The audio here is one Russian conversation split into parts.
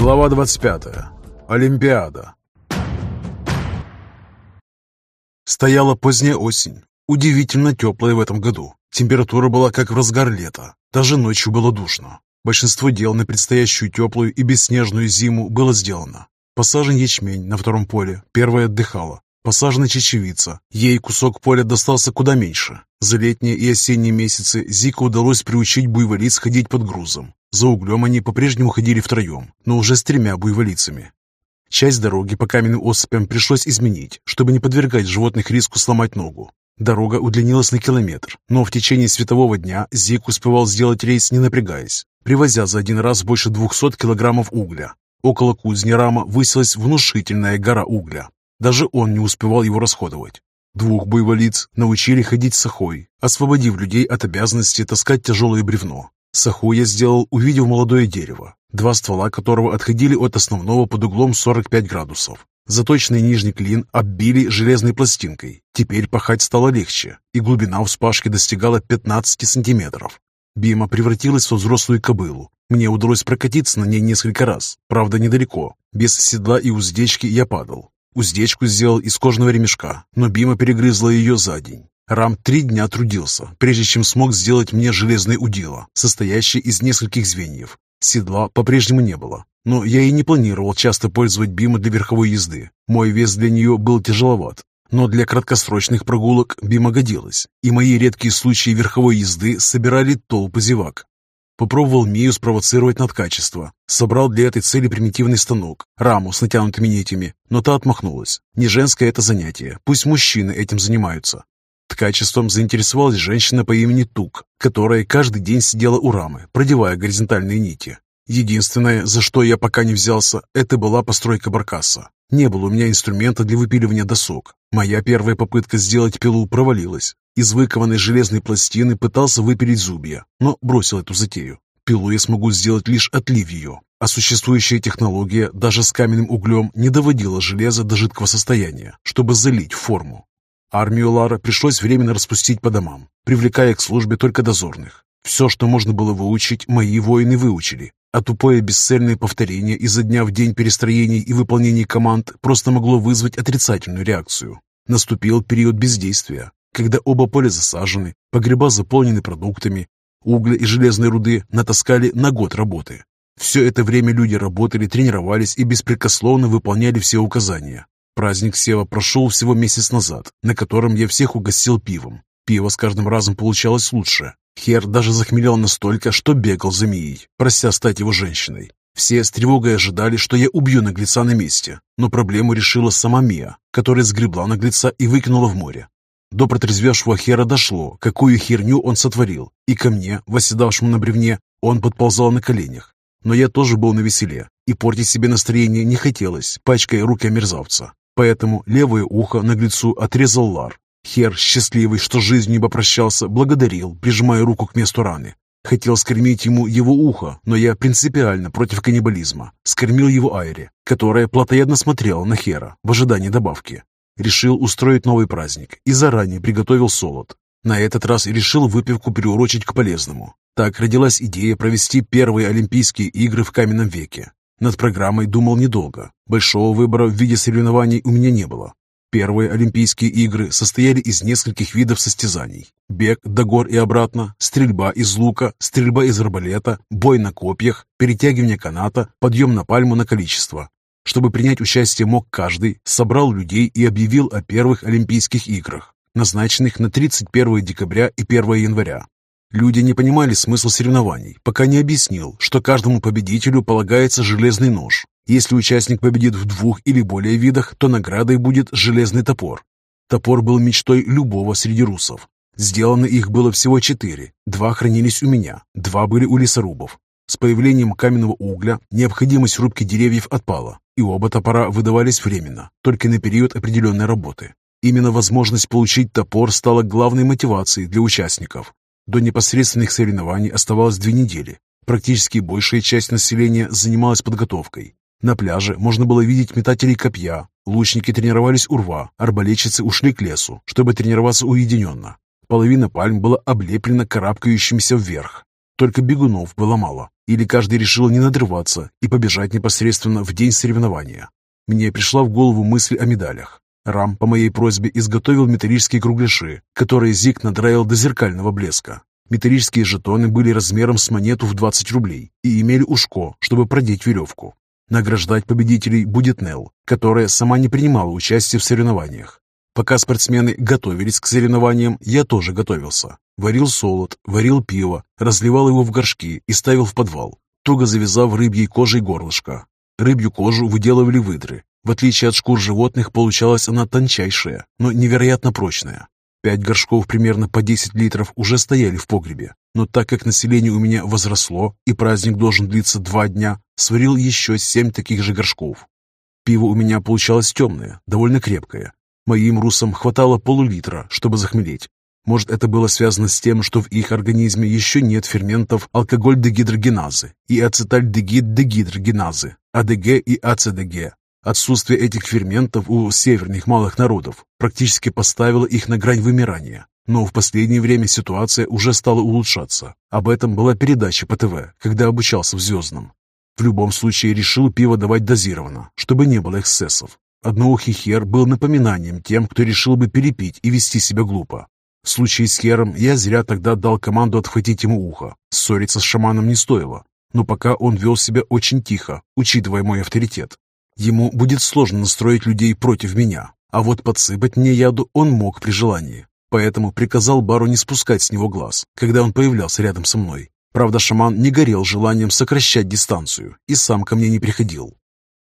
Глава 25. Олимпиада. Стояла поздняя осень, удивительно теплая в этом году. Температура была как в разгар лета, даже ночью было душно. Большинство дел на предстоящую теплую и бесснежную зиму было сделано. Посажен ячмень на втором поле, первая отдыхала. Посажена чечевица, ей кусок поля достался куда меньше. За летние и осенние месяцы Зика удалось приучить буйволиц ходить под грузом. За углем они по-прежнему ходили втроем, но уже с тремя буйволицами. Часть дороги по каменным осыпям пришлось изменить, чтобы не подвергать животных риску сломать ногу. Дорога удлинилась на километр, но в течение светового дня Зик успевал сделать рейс, не напрягаясь, привозя за один раз больше 200 килограммов угля. Около кузни Рама высилась внушительная гора угля. Даже он не успевал его расходовать. Двух буйволиц научили ходить сахой, освободив людей от обязанности таскать тяжелое бревно. Саху я сделал, увидев молодое дерево, два ствола которого отходили от основного под углом 45 градусов. Заточенный нижний клин оббили железной пластинкой. Теперь пахать стало легче, и глубина вспашки достигала 15 сантиметров. Бима превратилась во взрослую кобылу. Мне удалось прокатиться на ней несколько раз, правда недалеко. Без седла и уздечки я падал. Уздечку сделал из кожаного ремешка, но Бима перегрызла ее за день. Рам три дня трудился, прежде чем смог сделать мне железное удило, состоящее из нескольких звеньев. Седла по-прежнему не было, но я и не планировал часто пользовать Бима для верховой езды. Мой вес для нее был тяжеловат, но для краткосрочных прогулок Бима годилась, и мои редкие случаи верховой езды собирали толпы зевак. Попробовал Мию спровоцировать над качество. Собрал для этой цели примитивный станок, раму с натянутыми нитями, но та отмахнулась. Не женское это занятие, пусть мужчины этим занимаются. Ткачеством заинтересовалась женщина по имени Тук, которая каждый день сидела у рамы, продевая горизонтальные нити. Единственное, за что я пока не взялся, это была постройка баркаса. Не было у меня инструмента для выпиливания досок. Моя первая попытка сделать пилу провалилась. Из выкованной железной пластины пытался выпилить зубья, но бросил эту затею. Пилу я смогу сделать лишь отлив ее, а существующая технология даже с каменным углем не доводила железо до жидкого состояния, чтобы залить форму. Армию Лара пришлось временно распустить по домам, привлекая к службе только дозорных. Все, что можно было выучить, мои воины выучили, а тупое бесцельное повторение изо дня в день перестроений и выполнений команд просто могло вызвать отрицательную реакцию. Наступил период бездействия, когда оба поля засажены, погреба заполнены продуктами, угля и железной руды натаскали на год работы. Все это время люди работали, тренировались и беспрекословно выполняли все указания. Праздник Сева прошел всего месяц назад, на котором я всех угостил пивом. Пиво с каждым разом получалось лучше. Хер даже захмелел настолько, что бегал за Мией, прося стать его женщиной. Все с тревогой ожидали, что я убью наглеца на месте, но проблему решила сама Мия, которая сгребла наглеца и выкинула в море. До протрезвевшего Хера дошло, какую херню он сотворил, и ко мне, восседавшему на бревне, он подползал на коленях. Но я тоже был на веселе, и портить себе настроение не хотелось, пачкая руки мерзавца. Поэтому левое ухо наглецу отрезал Лар. Хер, счастливый, что жизнью не попрощался, благодарил, прижимая руку к месту раны. Хотел скормить ему его ухо, но я принципиально против каннибализма. Скормил его Айре, которая плотоядно смотрела на Хера в ожидании добавки. Решил устроить новый праздник и заранее приготовил солод. На этот раз решил выпивку приурочить к полезному. Так родилась идея провести первые Олимпийские игры в каменном веке. Над программой думал недолго. Большого выбора в виде соревнований у меня не было. Первые Олимпийские игры состояли из нескольких видов состязаний. Бег до гор и обратно, стрельба из лука, стрельба из арбалета, бой на копьях, перетягивание каната, подъем на пальму на количество. Чтобы принять участие мог каждый, собрал людей и объявил о первых Олимпийских играх, назначенных на 31 декабря и 1 января. Люди не понимали смысл соревнований, пока не объяснил, что каждому победителю полагается железный нож. Если участник победит в двух или более видах, то наградой будет железный топор. Топор был мечтой любого среди русов. Сделано их было всего четыре. Два хранились у меня, два были у лесорубов. С появлением каменного угля необходимость рубки деревьев отпала, и оба топора выдавались временно, только на период определенной работы. Именно возможность получить топор стала главной мотивацией для участников. До непосредственных соревнований оставалось две недели. Практически большая часть населения занималась подготовкой. На пляже можно было видеть метателей копья, лучники тренировались у рва, арбалетчицы ушли к лесу, чтобы тренироваться уединенно. Половина пальм была облеплена карабкающимся вверх. Только бегунов было мало, Или каждый решил не надрываться и побежать непосредственно в день соревнования. Мне пришла в голову мысль о медалях. Рам по моей просьбе изготовил металлические кругляши, которые Зик надраил до зеркального блеска. Металлические жетоны были размером с монету в 20 рублей и имели ушко, чтобы продеть веревку. Награждать победителей будет Нелл, которая сама не принимала участие в соревнованиях. Пока спортсмены готовились к соревнованиям, я тоже готовился. Варил солод, варил пиво, разливал его в горшки и ставил в подвал, туго завязав рыбьей кожей горлышко. Рыбью кожу выделывали выдры. В отличие от шкур животных, получалась она тончайшая, но невероятно прочная. Пять горшков примерно по 10 литров уже стояли в погребе, но так как население у меня возросло и праздник должен длиться два дня, сварил еще семь таких же горшков. Пиво у меня получалось темное, довольно крепкое. Моим русам хватало полулитра, чтобы захмелеть. Может, это было связано с тем, что в их организме еще нет ферментов алкоголь-дегидрогеназы и ацетальдегид-дегидрогеназы, АДГ и АЦДГ, Отсутствие этих ферментов у северных малых народов практически поставило их на грань вымирания. Но в последнее время ситуация уже стала улучшаться. Об этом была передача по ТВ, когда обучался в «Звездном». В любом случае решил пиво давать дозированно, чтобы не было эксцессов. Одноухий хер был напоминанием тем, кто решил бы перепить и вести себя глупо. В случае с хером я зря тогда дал команду отхватить ему ухо. Ссориться с шаманом не стоило. Но пока он вел себя очень тихо, учитывая мой авторитет. Ему будет сложно настроить людей против меня, а вот подсыпать мне яду он мог при желании. Поэтому приказал Бару не спускать с него глаз, когда он появлялся рядом со мной. Правда, шаман не горел желанием сокращать дистанцию и сам ко мне не приходил.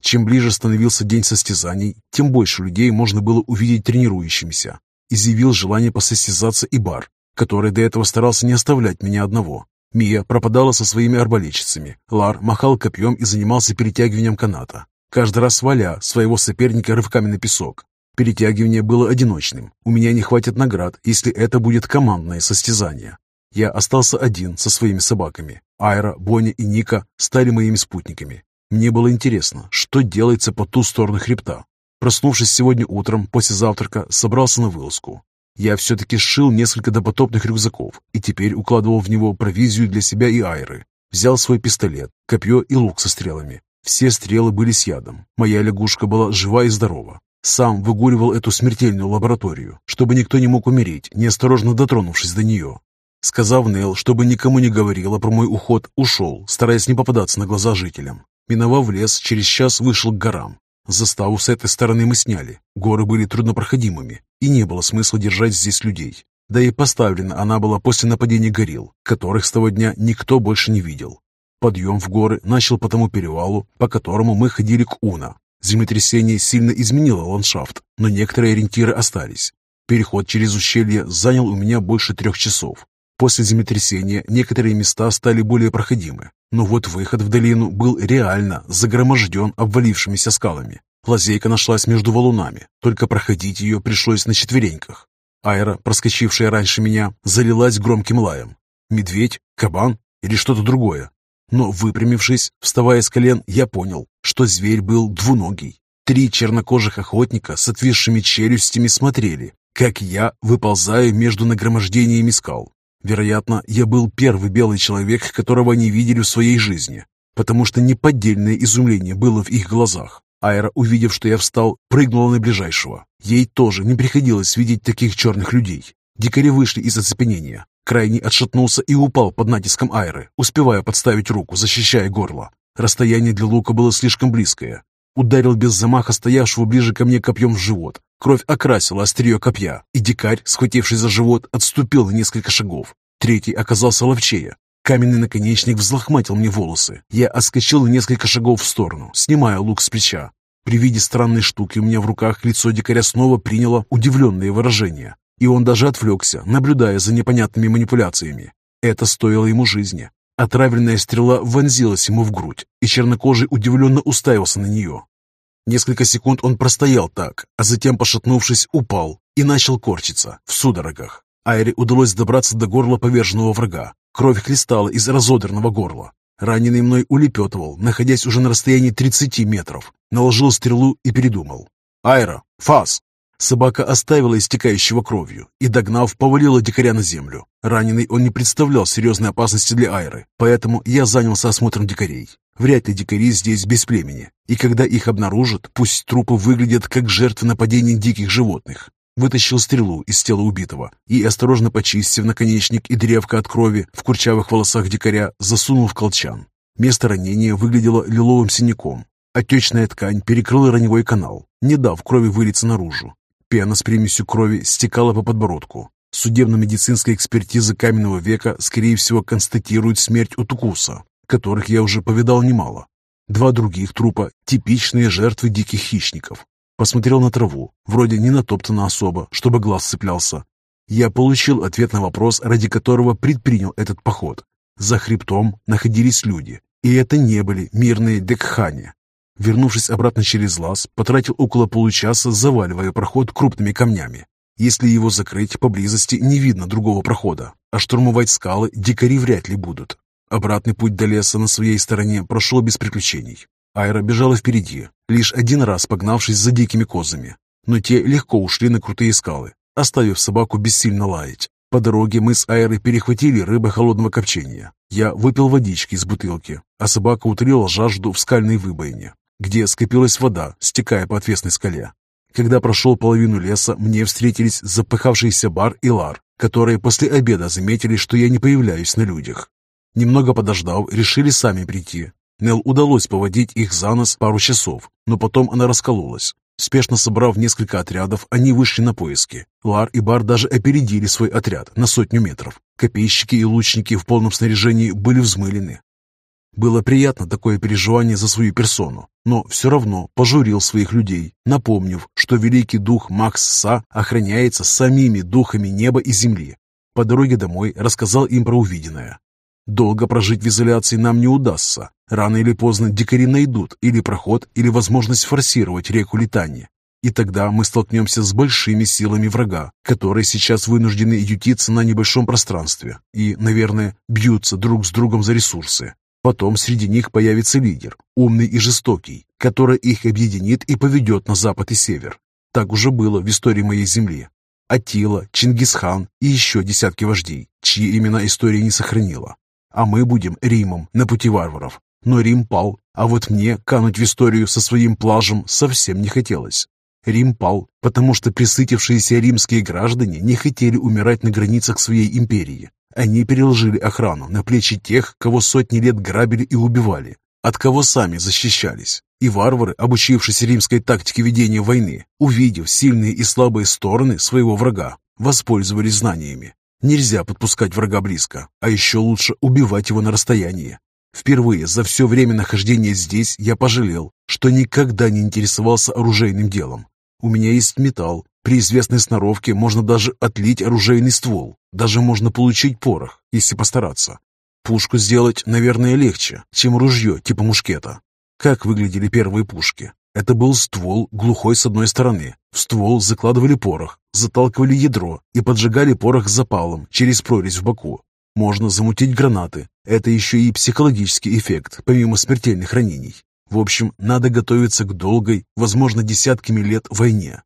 Чем ближе становился день состязаний, тем больше людей можно было увидеть тренирующимися. Изъявил желание посостязаться и Бар, который до этого старался не оставлять меня одного. Мия пропадала со своими арбалетчицами, Лар махал копьем и занимался перетягиванием каната каждый раз валя своего соперника рывками на песок. Перетягивание было одиночным. У меня не хватит наград, если это будет командное состязание. Я остался один со своими собаками. Айра, Боня и Ника стали моими спутниками. Мне было интересно, что делается по ту сторону хребта. Проснувшись сегодня утром после завтрака, собрался на вылазку. Я все-таки сшил несколько допотопных рюкзаков и теперь укладывал в него провизию для себя и Айры. Взял свой пистолет, копье и лук со стрелами. Все стрелы были с ядом. Моя лягушка была жива и здорова. Сам выгуливал эту смертельную лабораторию, чтобы никто не мог умереть, неосторожно дотронувшись до нее. Сказав Нел, чтобы никому не говорила про мой уход, ушел, стараясь не попадаться на глаза жителям. Миновав лес, через час вышел к горам. Заставу с этой стороны мы сняли. Горы были труднопроходимыми, и не было смысла держать здесь людей. Да и поставлена она была после нападения горилл, которых с того дня никто больше не видел. Подъем в горы начал по тому перевалу, по которому мы ходили к Уна. Землетрясение сильно изменило ландшафт, но некоторые ориентиры остались. Переход через ущелье занял у меня больше трех часов. После землетрясения некоторые места стали более проходимы, но вот выход в долину был реально загроможден обвалившимися скалами. Лазейка нашлась между валунами, только проходить ее пришлось на четвереньках. Айра, проскочившая раньше меня, залилась громким лаем. Медведь? Кабан? Или что-то другое? Но, выпрямившись, вставая с колен, я понял, что зверь был двуногий. Три чернокожих охотника с отвисшими челюстями смотрели, как я выползаю между нагромождениями скал. Вероятно, я был первый белый человек, которого они видели в своей жизни, потому что неподдельное изумление было в их глазах. Айра, увидев, что я встал, прыгнула на ближайшего. Ей тоже не приходилось видеть таких черных людей. Дикари вышли из оцепенения. Крайний отшатнулся и упал под натиском Айры, успевая подставить руку, защищая горло. Расстояние для лука было слишком близкое. Ударил без замаха стоявшего ближе ко мне копьем в живот. Кровь окрасила острие копья, и дикарь, схватившись за живот, отступил на несколько шагов. Третий оказался ловчее. Каменный наконечник взлохматил мне волосы. Я отскочил на несколько шагов в сторону, снимая лук с плеча. При виде странной штуки у меня в руках лицо дикаря снова приняло удивленное выражение и он даже отвлекся, наблюдая за непонятными манипуляциями. Это стоило ему жизни. Отравленная стрела вонзилась ему в грудь, и чернокожий удивленно уставился на нее. Несколько секунд он простоял так, а затем, пошатнувшись, упал и начал корчиться в судорогах. Айре удалось добраться до горла поверженного врага. Кровь хлестала из разодранного горла. Раненый мной улепетывал, находясь уже на расстоянии 30 метров. Наложил стрелу и передумал. «Айра! Фас!» Собака оставила истекающего кровью и, догнав, повалила дикаря на землю. Раненый он не представлял серьезной опасности для Айры, поэтому я занялся осмотром дикарей. Вряд ли дикари здесь без племени, и когда их обнаружат, пусть трупы выглядят как жертвы нападений диких животных. Вытащил стрелу из тела убитого и, осторожно почистив наконечник и древко от крови в курчавых волосах дикаря, засунул в колчан. Место ранения выглядело лиловым синяком. Отечная ткань перекрыла раневой канал, не дав крови вылиться наружу. Пена с примесью крови стекала по подбородку. Судебно-медицинская экспертиза каменного века, скорее всего, констатирует смерть от укуса, которых я уже повидал немало. Два других трупа – типичные жертвы диких хищников. Посмотрел на траву, вроде не натоптана особо, чтобы глаз цеплялся. Я получил ответ на вопрос, ради которого предпринял этот поход. За хребтом находились люди, и это не были мирные декхани, Вернувшись обратно через лаз, потратил около получаса, заваливая проход крупными камнями. Если его закрыть, поблизости не видно другого прохода, а штурмовать скалы дикари вряд ли будут. Обратный путь до леса на своей стороне прошел без приключений. Айра бежала впереди, лишь один раз погнавшись за дикими козами. Но те легко ушли на крутые скалы, оставив собаку бессильно лаять. По дороге мы с Айрой перехватили рыбы холодного копчения. Я выпил водички из бутылки, а собака утолила жажду в скальной выбоине где скопилась вода, стекая по отвесной скале. Когда прошел половину леса, мне встретились запыхавшийся Бар и Лар, которые после обеда заметили, что я не появляюсь на людях. Немного подождав, решили сами прийти. Нел удалось поводить их за нос пару часов, но потом она раскололась. Спешно собрав несколько отрядов, они вышли на поиски. Лар и Бар даже опередили свой отряд на сотню метров. Копейщики и лучники в полном снаряжении были взмылены, было приятно такое переживание за свою персону, но все равно пожурил своих людей, напомнив, что великий дух Макс Са охраняется самими духами неба и земли. По дороге домой рассказал им про увиденное. Долго прожить в изоляции нам не удастся. Рано или поздно дикари найдут или проход, или возможность форсировать реку Литани. И тогда мы столкнемся с большими силами врага, которые сейчас вынуждены ютиться на небольшом пространстве и, наверное, бьются друг с другом за ресурсы. Потом среди них появится лидер, умный и жестокий, который их объединит и поведет на запад и север. Так уже было в истории моей земли. Атила, Чингисхан и еще десятки вождей, чьи имена история не сохранила. А мы будем Римом на пути варваров. Но Рим пал, а вот мне кануть в историю со своим плажем совсем не хотелось. Рим пал, потому что присытившиеся римские граждане не хотели умирать на границах своей империи, они переложили охрану на плечи тех, кого сотни лет грабили и убивали, от кого сами защищались. И варвары, обучившись римской тактике ведения войны, увидев сильные и слабые стороны своего врага, воспользовались знаниями. Нельзя подпускать врага близко, а еще лучше убивать его на расстоянии. Впервые за все время нахождения здесь я пожалел, что никогда не интересовался оружейным делом. У меня есть металл, при известной сноровке можно даже отлить оружейный ствол, даже можно получить порох, если постараться. Пушку сделать, наверное, легче, чем ружье типа мушкета. Как выглядели первые пушки? Это был ствол, глухой с одной стороны. В ствол закладывали порох, заталкивали ядро и поджигали порох запалом через прорезь в боку. Можно замутить гранаты. Это еще и психологический эффект, помимо смертельных ранений. В общем, надо готовиться к долгой, возможно, десятками лет войне.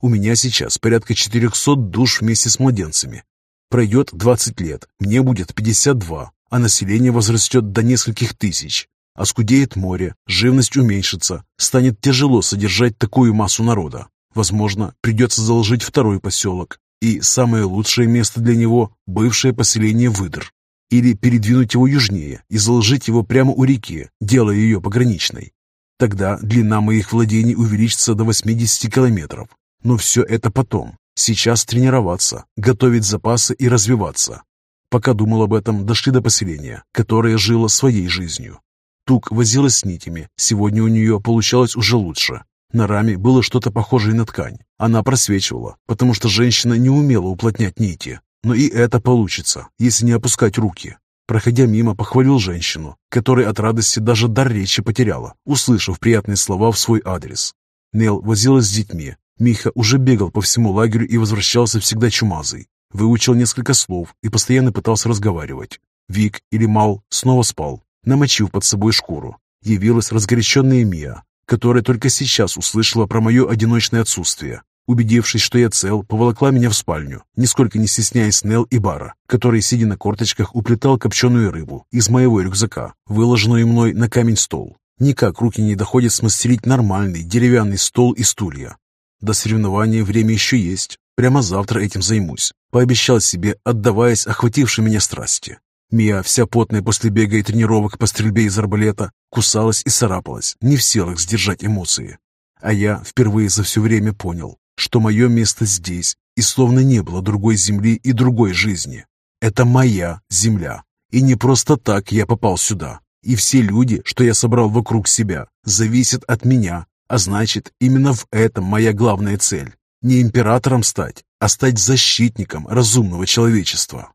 У меня сейчас порядка 400 душ вместе с младенцами. Пройдет 20 лет, мне будет 52, а население возрастет до нескольких тысяч. Оскудеет море, живность уменьшится, станет тяжело содержать такую массу народа. Возможно, придется заложить второй поселок, и самое лучшее место для него – бывшее поселение Выдр. Или передвинуть его южнее и заложить его прямо у реки, делая ее пограничной. Тогда длина моих владений увеличится до 80 километров, но все это потом. Сейчас тренироваться, готовить запасы и развиваться. Пока думал об этом, дошли до поселения, которое жило своей жизнью. Тук возилась с нитями, сегодня у нее получалось уже лучше. На раме было что-то похожее на ткань. Она просвечивала, потому что женщина не умела уплотнять нити. Но и это получится, если не опускать руки. Проходя мимо, похвалил женщину, которая от радости даже дар речи потеряла, услышав приятные слова в свой адрес. Нел возилась с детьми, Миха уже бегал по всему лагерю и возвращался всегда чумазый. Выучил несколько слов и постоянно пытался разговаривать. Вик или Мал снова спал, намочив под собой шкуру. Явилась разгоряченная Мия, которая только сейчас услышала про мое одиночное отсутствие. Убедившись, что я цел, поволокла меня в спальню, нисколько не стесняясь Нел и Бара, который, сидя на корточках, уплетал копченую рыбу из моего рюкзака, выложенную мной на камень стол. Никак руки не доходят смастерить нормальный деревянный стол и стулья. До соревнования время еще есть. Прямо завтра этим займусь. Пообещал себе, отдаваясь охватившей меня страсти. Мия, вся потная после бега и тренировок по стрельбе из арбалета, кусалась и царапалась, не в силах сдержать эмоции. А я впервые за все время понял, что мое место здесь, и словно не было другой земли и другой жизни. Это моя земля, и не просто так я попал сюда. И все люди, что я собрал вокруг себя, зависят от меня, а значит, именно в этом моя главная цель. Не императором стать, а стать защитником разумного человечества.